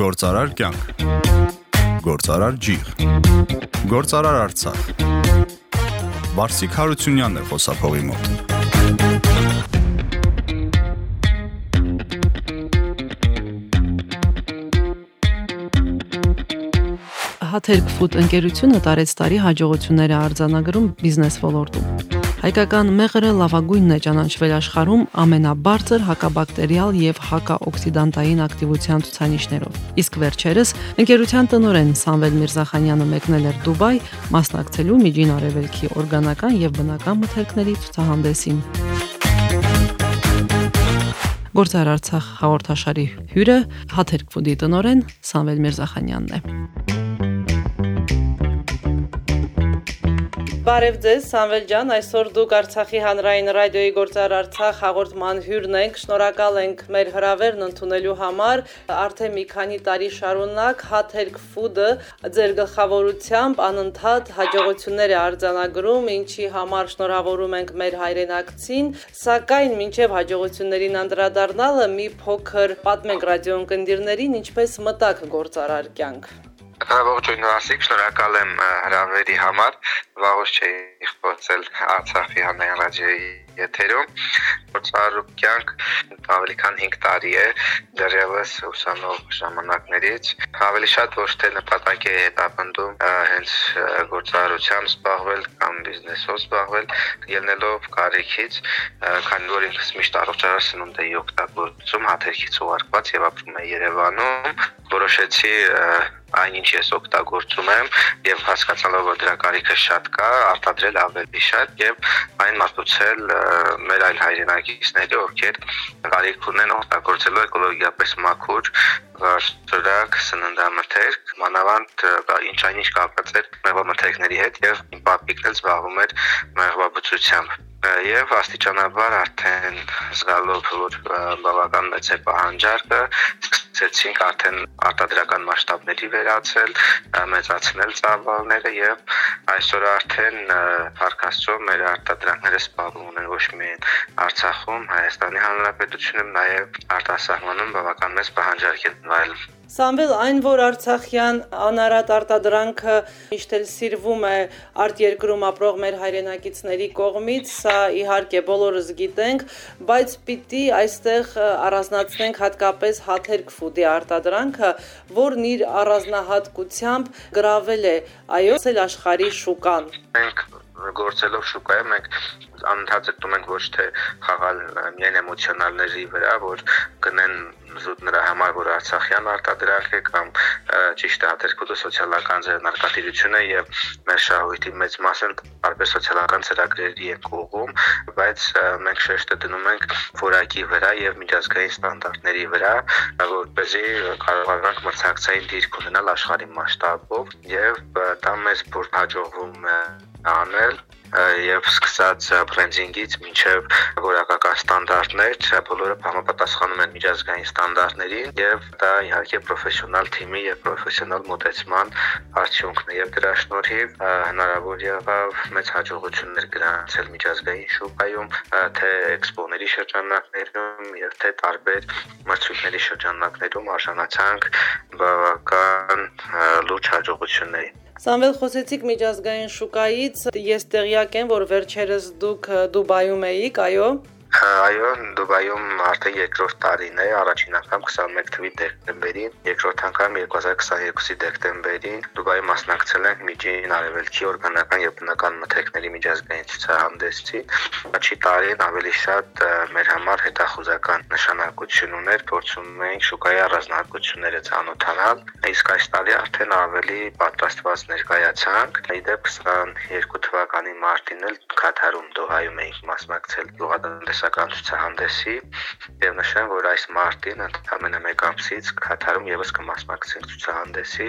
Գործարար կյանք։ Գործարար ջիղ։ Գործարար Արցախ։ Վարսիկ Հարությունյանն է խոսափողի մոտ։ Հաթերք ֆուդ ընկերությունը տարեց տարի հաջողություններ է արձանագրում բիզնես ոլորտում։ Հայկական մեղրը լավագույնն է ճանաչվել աշխարհում ամենաբարձր հակաբակտերիալ եւ հակաօքսիդանտային ակտիվության ցուցանիշներով։ Իսկ վերջերս ընկերության տնօրեն Սամվել Միրզախանյանը մեկնել էր Դուբայ, մասնակցելու Միջին Արևելքի օրգանական եւ բնական մթերքների ցուցահանդեսին։ Գործար Արցախ հաղորդաշարի հյուրը Հաթերք ֆուդի տնօրեն Սամվել Միրզախանյանն է։ Բարև ձեզ, Սամվել ջան, այսօր դուք Արցախի հանրային ռադիոյի գործար Արցախ հաղորդման հյուրն եք։ Շնորհակալ ենք մեր հրավերն ընդունելու համար։ Արդեն մի քանի տարի շարունակ Հաթերք Food-ը ձեր գլխավորությամբ անընդհատ հաջողություններ է արձանագրում, ինչի համար շնորհավորում ենք մեր հայրենակցին, սակայն մինչև հաջողություններին անդրադառնալը մի փոքր պատմենք ռադիոընկերներին, ինչպես մտակ գործարար կյանք։ Ողջույն Վասիկ, շնորհակալ եմ հրավերի համար։ Վաղուց չէի խոսել Արցախի հանրային ռադիոյի եթերում։ Գործարու կյանք ավելի քան 5 տարի է դեռևս ուսանող ժամանակներից։ Ավելի շատ ոչ թե նպատակի է հետապնդում հենց գործարարությամբ զբաղվել կամ բիզնեսով զբաղվել, ելնելով կարիքից, քանի որ ինքս միշտ առողջարար սնունդ էի օգտագործում հաթերքից ուղարկված եւ ապրում եմ Երևանում, որոշեցի այնինչ ես օգտագործում եմ եւ հասկացալով որ դրա կարիքը շատ կա, արտադրել ավելի շատ եւ այն մատուցել մեր այլ հայրենակիցների, ովքեր կարիք ունեն օգտագործելու էկոլոգիապես մաքուր վարդրակ սննդամթերք, մանավանդ ինչ այնինչ կապված էր մեղվամթերքների հետ եւ իմ պապիկն էլ զբաղվում էր մեղվաբուծությամբ եւ աստիճանաբար արդեն զգալով որ բավական մեծ է պահանջարկը սկսեցինք արդեն արտադրական մասշտաբների վերացել, մեծացնել ծավալները եւ այսօր արդեն Փարքաստո մեր արտադրանքները սպառում ունեն ոչ միայն Արցախում, Հայաստանի Հանրապետությունում, նաեւ արտասահմանում բավական մեծ պահանջարկ է վայելում։ Սամվել այն որ Արցախյան անարատ արտադրանքը միշտ էլ սիրվում է արտերկրում ապրող մեր հայրենակիցների կողմից, սա իհարկե բոլորս գիտենք, բայց պիտի այստեղ առանձնացնենք հատկապես հաթերք ֆուդի արտադրանքը, որն իր առանձնահատկությամբ գրավել է այո, ցել աշխարհի շուկան։ Մենք գործելով շուկայում մենք անընդհատ ձգտում ենք ոչ թե խաղալ միայն էմոցիոնալների վրա, որ գնեն զուտ նրա համար, որ Արցախյան արտադրանք է կամ ճիշտ է հատերկուտը սոցիալական ձեռնարկատիրությունը եւ մեր շահույթի մեծ մասը տարբեր սոցիալական ծրագրերի են կողում, բայց մենք շեշտը դնում ենք որակի վրա եւ միջազգային ստանդարտների վրա, որպեսզի կարողանանք մրցակցային դիրք ունենալ աշխարհի մասշտաբով եւ դա մեզ որ հաջողվում է անել եւ սկսած բրենդինգից մինչեւ որակական ստանդարտներ, բոլորը համապատասխանում են միջազգային ստանդարտներին եւ դա իհարկե պրոֆեսիոնալ թիմի եւ պրոֆեսիոնալ մոտեցման արդյունքն է եւ դրա շնորհիվ հնարավոր եղավ մեծ հաջողություններ գրանցել միջազգային շուկայում, թե էքսպոների շրջանակներում եւ թե տարբեր մրցույթների շրջանակներում արժանացանք բավական լուրջ հաջողությունների Սամվել խոսեցիք միջազգային շուկայից, ես տեղյակ եմ, որ վերջերս դուք Դուբայում էիք, այո։ Այո, Դուբայում արդեն երկրորդ տարին է, առաջին անգամ 21 թվականի դեկտեմբերին, երկրորդ անգամ 2022-ի դեկտեմբերին Դուբայի մասնակցել ենք Միջին Արևելքի օրգանական եւ բնական մթերքների միջազգային ցուցահանդեսին։ Աչի տարին ավելի շատ մեր համար հետախուզական նշանակություն ուներ, փորձում էինք շուկայի առանձնահատկությունները ցանոթանալ։ Իսկ այս տարի արդեն ավելի պատրաստված ներկայացանք։ Իդեպ 22 թվականի մարտին էլ Կաթարում Դոհայում էինք մասնակցել գյուղատնտես տնտեսական ցուցահանդեսի եւ նշեմ, որ այս մարտին ընդամենը 1 ամսից Կատարում եւս կմասնակցենք ցուցահանդեսի,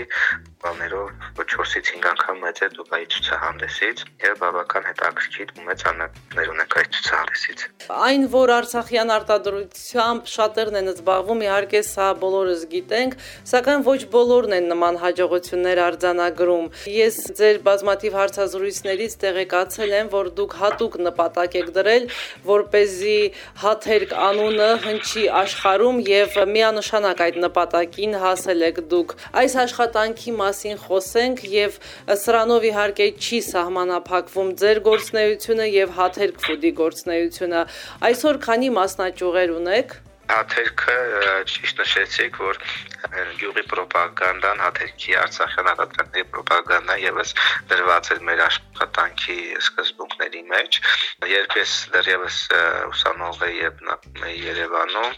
բաներով 4-ից 5 անգամ մեծ է Դուբայի ցուցահանդեսից եւ բավական հետաքրքիր մեծ անելներ ունենք այս ցուցահանդեսից։ Այն, որ Արցախյան արտադրությամբ շատերն են զբաղվում, իհարկե սա բոլորս գիտենք, սակայն ոչ բոլորն են նման հաջողություններ արձանագրում։ Ես ձեր բազմաթիվ հարցազրույցներից տեղեկացել եմ, որ դուք հատուկ նպատակ եք դրել, որ เป զ որպեսզի հաթերք անունը հնչի աշխարհում եւ միանշանակ այդ նպատակին հասել եք դուք։ Այս աշխատանքի մասին խոսենք եւ սրանով իհարկե չի սահմանափակվում ձեր գործնեությունը եւ հաթերք ֆուդի գործնեությունը։ Այսօր քանի մասնաճյուղեր ունեք։ Հաթերքը ճիշտ նշեցիք, որ յուղի ռոպագանդան, հաթերքի Արցախյան հատակների ռոպագանդան եւս դրված էր մեր աշխատանքի սկզբունքների մեջ։ Երբ ես դեռևս ուսանող էի Երևանում,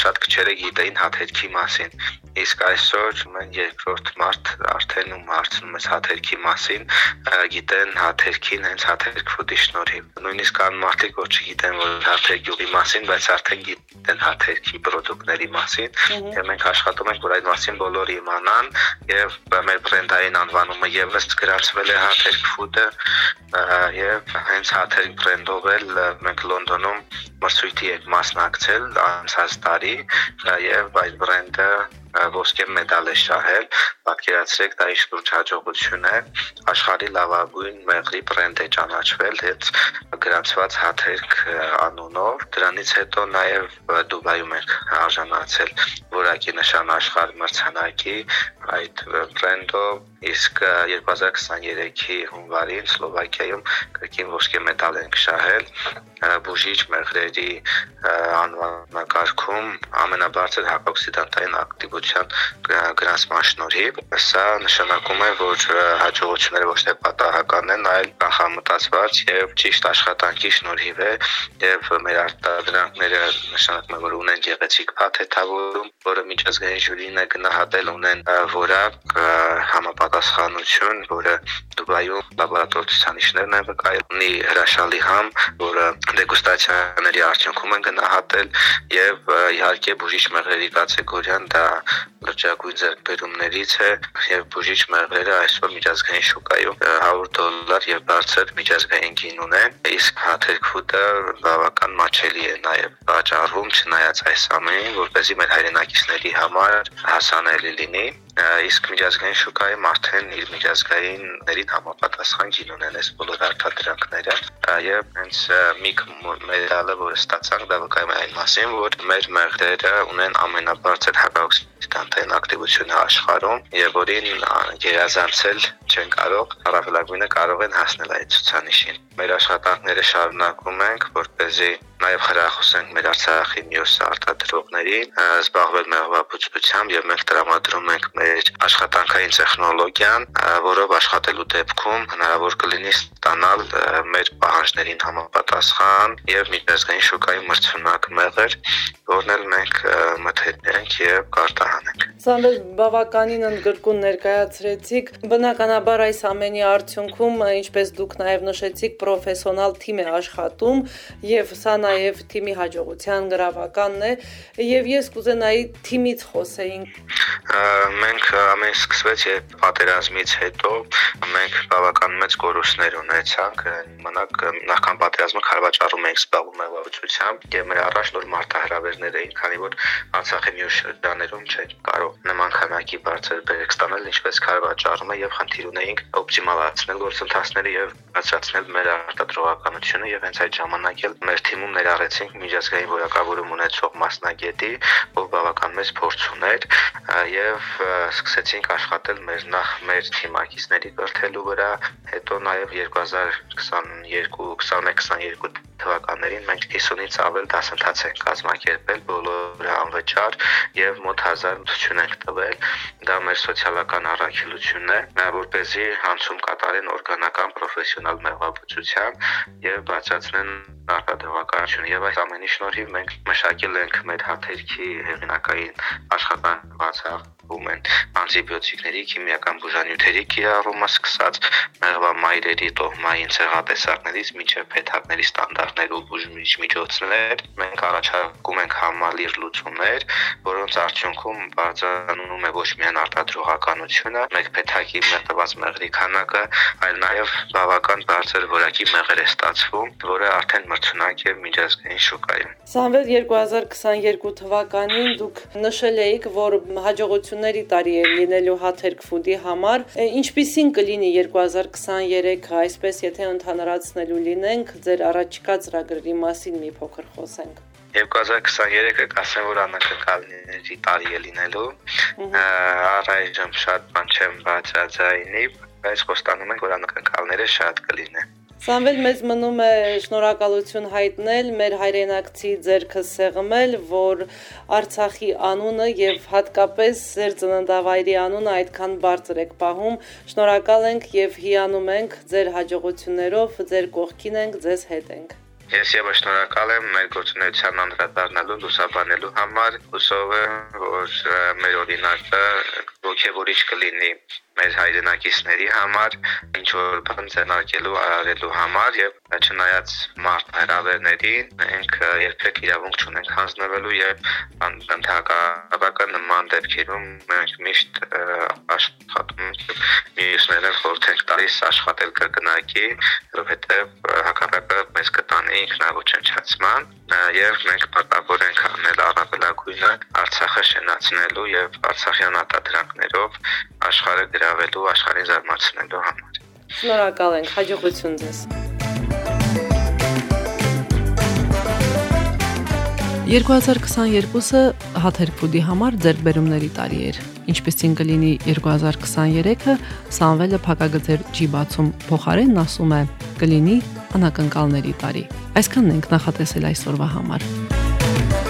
շատ քչերը գիտեին հաթերքի մասին։ Իսկ այսօր մենք երկրորդ մարդ արդեն ում հարցնում ես հաթերքի մասին, գիտեն հաթերքին հենց հաթերք ֆուդի շնորհիվ։ Նույնիսկ կան մարդիկ, որ չգիտեն որ հաթերք յուղի մասին, բայց արդեն գիտեն հաթերք թերքի ապրանքների մասին եւ մենք աշխատում ենք որ այդ մասին բոլորը իմանան եւ մեր բրենդային անվանումը եւս գրանցվել է Հաթերք Food-ը եւ հենց Հաթերք բրենդով էլ մենք Լոնդոնում մրցույթի ենք մասնակցել անցած տարի եւ այդ բրենդը ոսկե մեդալ է շահել, պատկերացրեք դա ինչ լուրջ հաջողություն է, աշխարհի լավագույն մեղրի բրենդ է ճանաչվել հետ գրանցված հաթերք անունով։ Դրանից հետո նաև Դուբայում ենք արժանացել որակի նշան աշխարհ մրցանակի այդ բրենդով իսկ 2023-ի հունվարին Սլովակիայում կրկին ոսկե մեդալ ենք շահել բուժիչ մեղրերի անվանակարգում ամենաբարձր հակօքսիդանտային ակտիվության գրանցման շնորհիվ սա նշանակում է որ հաջողությունները ոչ թե պատահական են այլ կանխամտածված եւ ճիշտ աշխատանքի շնորհիվ է եւ մեր արտադրանքները նշանակում է որ ունեն գեղեցիկ փաթեթավորում որը միջազգային ժյուրին է գնահատել ունեն որակ համապատասխանություն որը Դուբայում լաբորատոր ցուցանիշներն են վկայել ունի հրաշալի համ որը դեգուստացիաների արդյունքում են գնահատել եւ իհարկե բուժիչ մեղրերի կատեգորիան դա լրջագույն ձեռքբերումներից է եւ բուժիչ մեղրերը այսօր միջազգային շուկայում 100 դոլար եւ բարձր միջազգային գին ունեն իսկ հաթերք ֆուդը բավական մաչելի է նաեւ վաճառվում չնայած այս ամենին որպեսզի մեր հայրենակիցների համար հասանելի լինի իսկ միջազգային շուկայում արդեն իր միջազգայիններին համապատասխան գին ունեն այս բոլոր արտադրանքները եւ հենց մի մեդալը որը ստացանք դա վկայում է այն մասին որ մեր մեղրերը ունեն ամենաբարձր հակաօքսիդանտային ակտիվությունը աշխարհում եւ որին գերազանցել չեն կարող առավելագույնը կարող են հասնել այդ ցուցանիշին մեր աշխատանքները շարունակում ենք որպեսզի նաև խրախուսենք մեր Արցախի մյուս արտադրողներին զբաղվել մեղվաբուծությամբ եւ մենք տրամադրում ենք մեր աշխատանքային տեխնոլոգիան, որով աշխատելու դեպքում հնարավոր կլինի ստանալ մեր պահանջներին համապատասխան եւ միջազգային շուկայի մրցունակ մեղր, որն էլ մենք մթերնենք եւ կարտահանենք։ Սամվել բավականին ընդգրկուն ներկայացրեցիք։ Բնականաբար այս ամենի արդյունքում, ինչպես դուք նաև նշեցիք, պրոֆեսիոնալ թիմ է աշխատում եւ սա նաև թիմի հաջողության գրավականն է եւ ես կուզենայի թիմից խոսեինք։ Մենք ամեն սկսվեց երբ պատերազմից հետո մենք բավական մեծ կորուստներ ունեցանք մնաք նախքան պատերազմը քարվաճառում էինք զբաղվում մեղվաբուծությամբ եւ մեր առաջ նոր մարտահրավերներ էին քանի որ Արցախի մյուս շրջաններում չէր կարող նման քանակի բարձր բերեք ստանել ինչպես քարվաճառումը եւ խնդիր ունեինք օպտիմալացնել գործընթացները եւ բացացնել մեր արտադրողականությունը եւ հենց այդ ժամանակ էլ մեր թիմում ներառեցինք միջազգային որակավորում ունեցող մասնագետի, ով բավական մեծ փորձ ուներ եւ սկսեցինք աշխատել մեր նախ մեր թիմակիցների կրթելու վրա, հետո նաեւ 2022-21-22 թվականներին մենք 50-ից ավել դասընթաց ենք կազմակերպել բոլորը անվճար եւ մոտ 1000 ուսուցչություն ենք տվել դա մեր սոցիալական առաքելությունն է որպեսզի հանցում կատարեն օրգանական պրոֆեսիոնալ մեղվաբուծության եւ բացացնեն արտադրողականություն եւ այս ամենի շնորհիվ մենք մշակել ենք մեր հաթերքի հեղինակային աշխատանք բացավ ում են անտիբիոտիկների, քիմիական բուժանյութերի կիրառումը սկսած մեղվամայրերի տոհմային ցեղատեսակներից մինչև փեթակների ստանդարտներ ու բուժմիչ միջոցներ մենք առաջարկում ենք համալիր լուծումներ, որոնց արդյունքում բարձրանում է ոչ միայն արտադրողականությունը, մեկ փեթակի մեղված մեղրի քանակը, այլ նաև բավական բարձր որակի մեղր է ստացվում, որը արդեն արդյունակ եւ միջազգային շուկայում։ Սամվել 2022 թվականին դուք նշել էիք, որ հաջողությունների տարի է լինելու Հաթերք ֆուդի համար։ Ինչպիսին կլինի 2023-ը, այսպես եթե ընդհանրացնելու լինենք, ձեր առաջիկա ծրագրերի մասին մի փոքր խոսենք։ 2023-ը կասեմ որ անակնկալների տարի է լինելու։ Առայժմ շատ բան չեմ բացաձայնի, բայց խոստանում ենք որ անակնկալները շատ կլինեն։ Սամվել մեզ մնում է շնորհակալություն հայտնել մեր հայրենակցի ձերքը սեղմել, որ Արցախի անունը եւ հատկապես ձեր ծննդավայրի անունը այդքան բարձր եք պահում։ Շնորհակալ ենք եւ հիանում ենք ձեր հաջողություններով, ձեր կողքին ենք, ձեզ հետ ենք։ Ես եւս շնորհակալ եմ մեր գործունեության անդրադառնալու լուսաբանելու համար։ Հուսով եմ, որ մեր օրինակը ողջևորիչ կլինի մեր հայրենակիցների համար, ինչ որ բան ձեռնարկելու արարելու համար եւ չնայած մարդ հրավերներին, մենք երբեք իրավունք չունենք հանձնվելու եւ ընդհակառակը նման դեպքերում մենք միշտ աշխատում ենք մյուսները խորհուրդ տալիս աշխատել կրկնակի, որովհետեւ հակառակը մեզ կտանի ինքնավոչնչացման եւ մենք պարտավոր ենք անել առավելագույնը Արցախը շենացնելու եւ Արցախյան արտադրանքներով աշխարհը գրավելու, աշխարհին զարմացնելու համար։ Շնորհակալ ենք, հաջողություն ձեզ։ 2022-ը հաթերքուդի համար ձերբերումների տարի էր։ Ինչպեսին կլինի 2023-ը, Սամվելը փակագծեր չի բացում, փոխարենն ասում է՝ կլինի անակնկալների տարի։ Այսքանն ենք նախատեսել այսօրվա համար։ Thank you